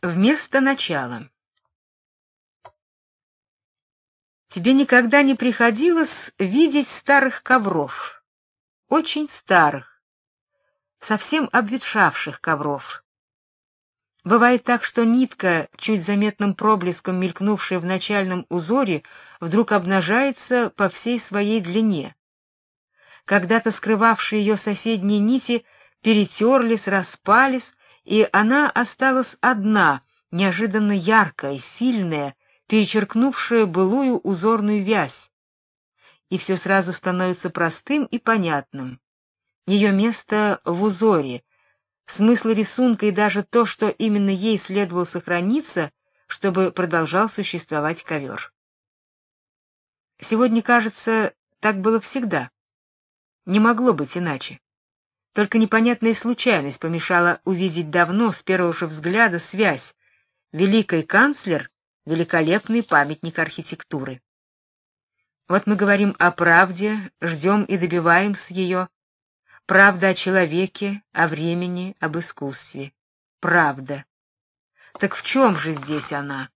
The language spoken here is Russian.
Вместо начала. Тебе никогда не приходилось видеть старых ковров, очень старых, совсем обветшавших ковров. Бывает так, что нитка, чуть заметным проблеском мелькнувшая в начальном узоре, вдруг обнажается по всей своей длине. Когда-то скрывавшие ее соседние нити перетерлись, распались, и она осталась одна, неожиданно яркая, сильная, перечеркнувшая былую узорную вязь. И все сразу становится простым и понятным. Ее место в узоре, смысл рисунка и даже то, что именно ей следовало сохраниться, чтобы продолжал существовать ковер. Сегодня, кажется, так было всегда. Не могло быть иначе. Только непонятная случайность помешала увидеть давно с первого же взгляда связь. Великий канцлер великолепный памятник архитектуры. Вот мы говорим о правде, ждем и добиваемся ее. Правда о человеке, о времени, об искусстве. Правда. Так в чем же здесь она?